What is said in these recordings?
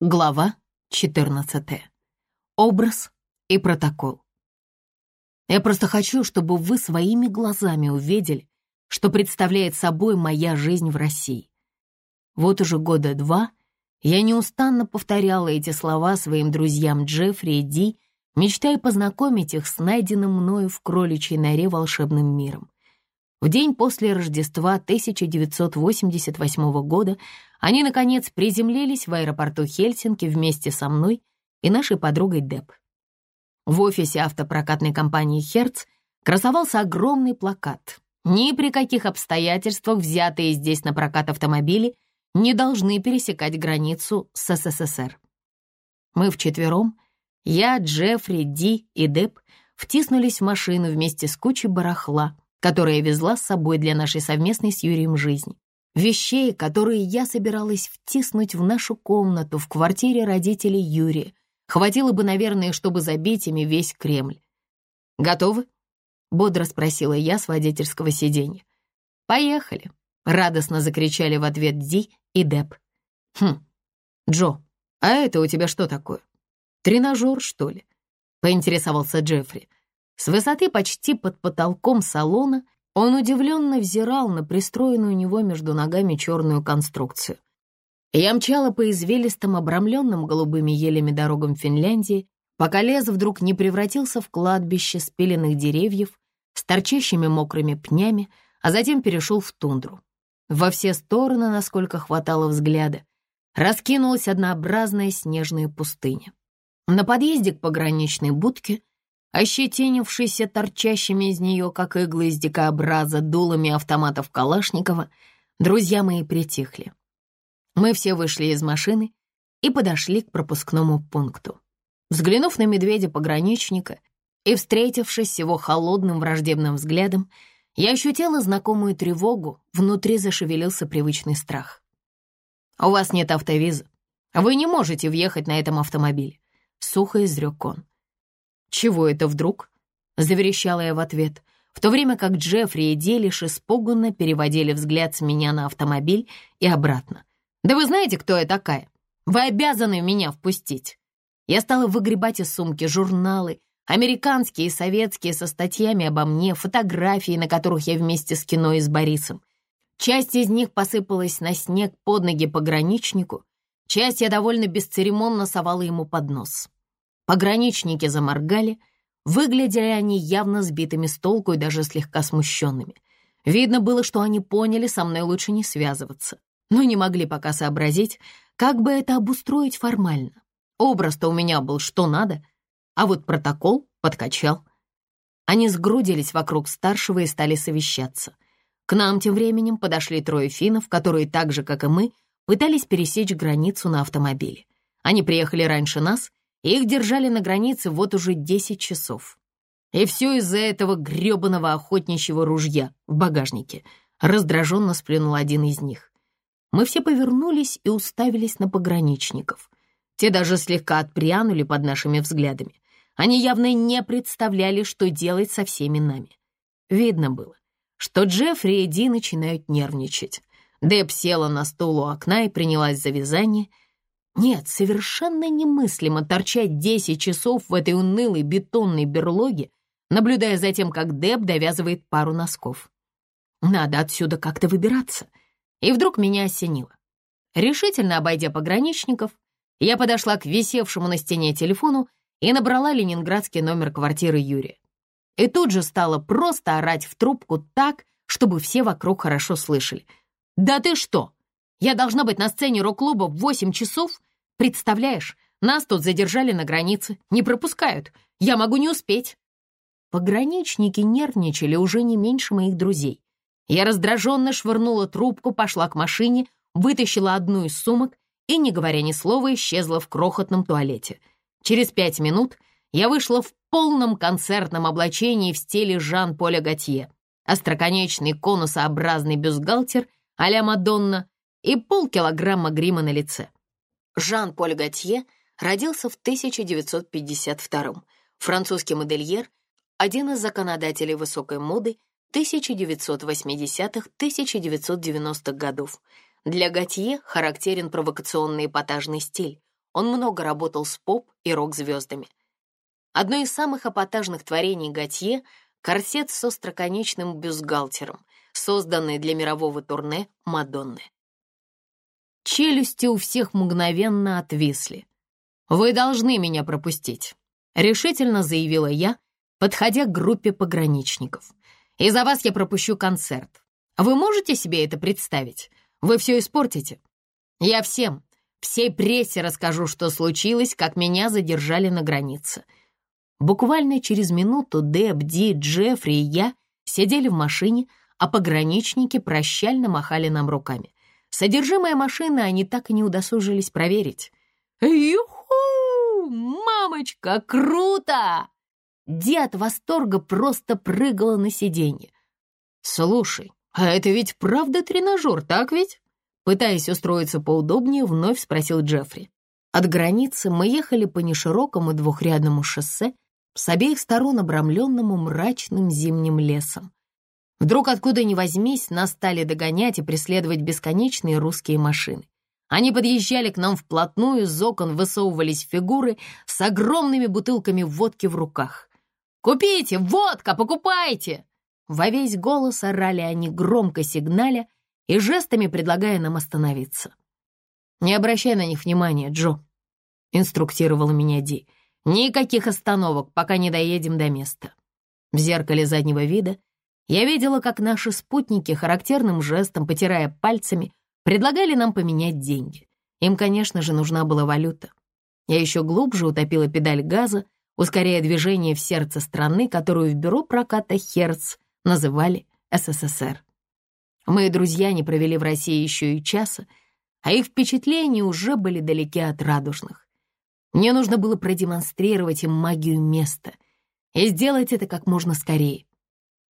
Глава 14. Образ и протокол. Я просто хочу, чтобы вы своими глазами увидели, что представляет собой моя жизнь в России. Вот уже года два я неустанно повторяла эти слова своим друзьям Джеффри и Ди, мечтая познакомить их с найденным мною в кроличьей норе волшебным миром. В день после Рождества 1988 года они, наконец, приземлились в аэропорту Хельсинки вместе со мной и нашей подругой Деб. В офисе автопрокатной компании «Херц» красовался огромный плакат. Ни при каких обстоятельствах взятые здесь на прокат автомобили не должны пересекать границу с СССР. Мы вчетвером, я, Джеффри, Ди и Деб, втиснулись в машину вместе с кучей барахла, которое везла с собой для нашей совместной с Юрием жизни. Вещей, которые я собиралась втиснуть в нашу комнату в квартире родителей Юрия, хватило бы, наверное, чтобы забить ими весь Кремль. «Готовы?» — бодро спросила я с водительского сиденья. «Поехали!» — радостно закричали в ответ Ди и Деб. «Хм, Джо, а это у тебя что такое? Тренажер, что ли?» — поинтересовался Джеффри. С высоты почти под потолком салона он удивленно взирал на пристроенную у него между ногами черную конструкцию. Я мчала по извилистым, обрамленным голубыми елями дорогам Финляндии, пока лес вдруг не превратился в кладбище спиленных деревьев с торчащими мокрыми пнями, а затем перешел в тундру. Во все стороны, насколько хватало взгляда, раскинулась однообразная снежная пустыня. На подъезде к пограничной будке ощетинившийся торчащими из нее, как иглы из дикообраза, дулами автоматов Калашникова, друзья мои притихли. Мы все вышли из машины и подошли к пропускному пункту. Взглянув на медведя-пограничника и встретившись его холодным враждебным взглядом, я ощутила знакомую тревогу, внутри зашевелился привычный страх. «У вас нет автовиза. Вы не можете въехать на этом автомобиле», — сухо изрек он. «Чего это вдруг?» — заверещала я в ответ, в то время как Джеффри и Делиш испуганно переводили взгляд с меня на автомобиль и обратно. «Да вы знаете, кто я такая? Вы обязаны меня впустить!» Я стала выгребать из сумки журналы, американские и советские со статьями обо мне, фотографии, на которых я вместе с кино и с Борисом. Часть из них посыпалась на снег под ноги пограничнику, часть я довольно бесцеремонно совала ему под нос. Пограничники заморгали. Выглядели они явно сбитыми с толку и даже слегка смущенными. Видно было, что они поняли, со мной лучше не связываться, но не могли пока сообразить, как бы это обустроить формально. Образ-то у меня был что надо, а вот протокол подкачал. Они сгрудились вокруг старшего и стали совещаться. К нам тем временем подошли трое финнов, которые так же, как и мы, пытались пересечь границу на автомобиле. Они приехали раньше нас их держали на границе вот уже 10 часов. И все из-за этого гребаного охотничьего ружья в багажнике. Раздраженно сплюнул один из них. Мы все повернулись и уставились на пограничников. Те даже слегка отпрянули под нашими взглядами. Они явно не представляли, что делать со всеми нами. Видно было, что Джеффри и Ди начинают нервничать. Деб села на стул у окна и принялась за вязание — нет, совершенно немыслимо торчать 10 часов в этой унылой бетонной берлоге, наблюдая за тем, как Деб довязывает пару носков. Надо отсюда как-то выбираться. И вдруг меня осенило. Решительно обойдя пограничников, я подошла к висевшему на стене телефону и набрала ленинградский номер квартиры Юрия. И тут же стала просто орать в трубку так, чтобы все вокруг хорошо слышали. «Да ты что? Я должна быть на сцене рок-клуба в 8 часов? Представляешь, нас тут задержали на границе, не пропускают. Я могу не успеть». Пограничники нервничали уже не меньше моих друзей. Я раздраженно швырнула трубку, пошла к машине, вытащила одну из сумок и, не говоря ни слова, исчезла в крохотном туалете. Через пять минут я вышла в полном концертном облачении в стиле Жан-Поля Готье. Остроконечный конусообразный бюстгальтер а-ля Мадонна и полкилограмма грима на лице. Жан-Поль Готье родился в 1952 Французский модельер, один из законодателей высокой моды 1980-1990-х годов. Для Готье характерен провокационный эпатажный стиль. Он много работал с поп и рок-звездами. Одно из самых эпатажных творений Готье — корсет с остроконечным бюстгальтером, созданный для мирового турне Мадонны. Челюсти у всех мгновенно отвисли. «Вы должны меня пропустить», — решительно заявила я, подходя к группе пограничников. «Из-за вас я пропущу концерт. Вы можете себе это представить? Вы все испортите. Я всем, всей прессе расскажу, что случилось, как меня задержали на границе». Буквально через минуту Деб, Ди, Джеффри и я сидели в машине, а пограничники прощально махали нам руками. Содержимое машины они так и не удосужились проверить. «Юху! Мамочка, круто!» Ди от восторга просто прыгала на сиденье. «Слушай, а это ведь правда тренажер, так ведь?» Пытаясь устроиться поудобнее, вновь спросил Джеффри. От границы мы ехали по неширокому двухрядному шоссе, с обеих сторон обрамленному мрачным зимним лесом. Вдруг откуда ни возьмись, нас стали догонять и преследовать бесконечные русские машины. Они подъезжали к нам вплотную, из окон высовывались фигуры с огромными бутылками водки в руках. «Купите! Водка! Покупайте!» Во весь голос орали они громко сигналя и жестами предлагая нам остановиться. «Не обращай на них внимания, Джо», — инструктировала меня Ди. «Никаких остановок, пока не доедем до места». В зеркале заднего вида я видела, как наши спутники характерным жестом, потирая пальцами, предлагали нам поменять деньги. Им, конечно же, нужна была валюта. Я еще глубже утопила педаль газа, ускоряя движение в сердце страны, которую в бюро проката «Херц» называли СССР. Мои друзья не провели в России еще и часа, а их впечатления уже были далеки от радужных. Мне нужно было продемонстрировать им магию места и сделать это как можно скорее.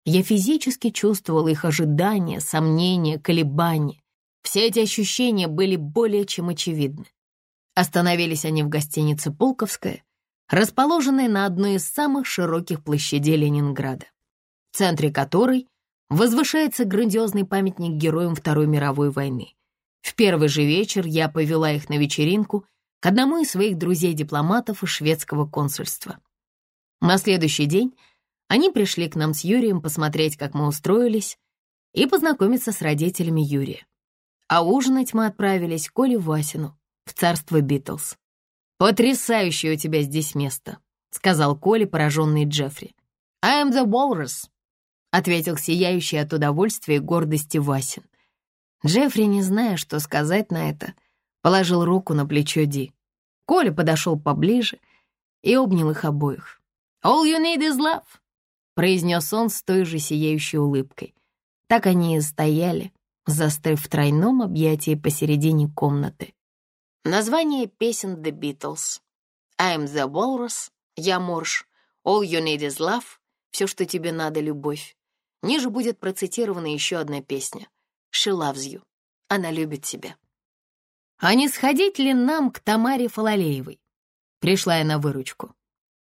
Я физически чувствовала их ожидания, сомнения, колебания. Все эти ощущения были более чем очевидны. Остановились они в гостинице «Пулковская», расположенной на одной из самых широких площадей Ленинграда, в центре которой возвышается грандиозный памятник героям Второй мировой войны. В первый же вечер я повела их на вечеринку к одному из своих друзей-дипломатов из шведского консульства. На следующий день они пришли к нам с Юрием посмотреть, как мы устроились, и познакомиться с родителями Юрия. А ужинать мы отправились к Оле Васину в царство Битлз. «Потрясающее у тебя здесь место», — сказал Коля, пораженный Джеффри. «I am the walrus», — ответил сияющий от удовольствия и гордости Васин. Джеффри, не зная, что сказать на это, положил руку на плечо Ди. Коля подошел поближе и обнял их обоих. «All you need is love», произнес он с той же сияющей улыбкой. Так они и стояли, застыв в тройном объятии посередине комнаты. Название песен The Beatles. I'm the Walrus, я Морж, All you need is love, все, что тебе надо, любовь. Ниже будет процитирована еще одна песня. She loves you. Она любит тебя. А не сходить ли нам к Тамаре Фалалеевой? Пришла я на выручку.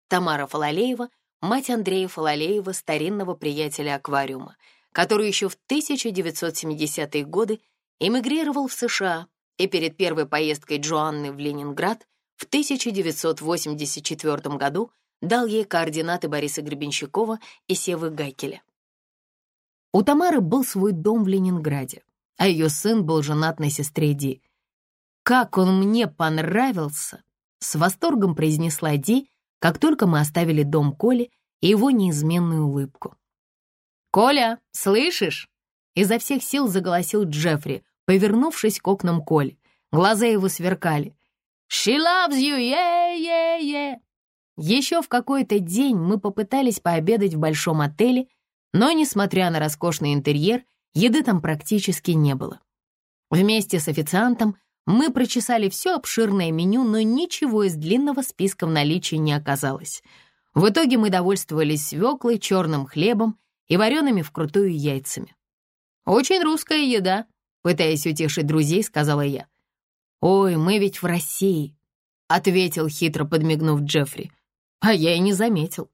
Тамара Фалалеева — мать Андрея Фалалеева, старинного приятеля аквариума, который еще в 1970-е годы эмигрировал в США и перед первой поездкой Джоанны в Ленинград в 1984 году дал ей координаты Бориса Гребенщикова и Севы Гайкеля. У Тамары был свой дом в Ленинграде, а ее сын был женат на сестре Ди. «Как он мне понравился!» — с восторгом произнесла Ди, как только мы оставили дом Коли и его неизменную улыбку. «Коля, слышишь?» Изо всех сил заголосил Джеффри, повернувшись к окнам Коли. Глаза его сверкали. «She loves you, yeah, yeah, yeah!» Еще в какой-то день мы попытались пообедать в большом отеле, но, несмотря на роскошный интерьер, еды там практически не было. Вместе с официантом мы прочесали все обширное меню, но ничего из длинного списка в наличии не оказалось. В итоге мы довольствовались свеклой, черным хлебом и вареными вкрутую яйцами. «Очень русская еда», — пытаясь утешить друзей, сказала я. «Ой, мы ведь в России», — ответил, хитро подмигнув Джеффри. А я и не заметил.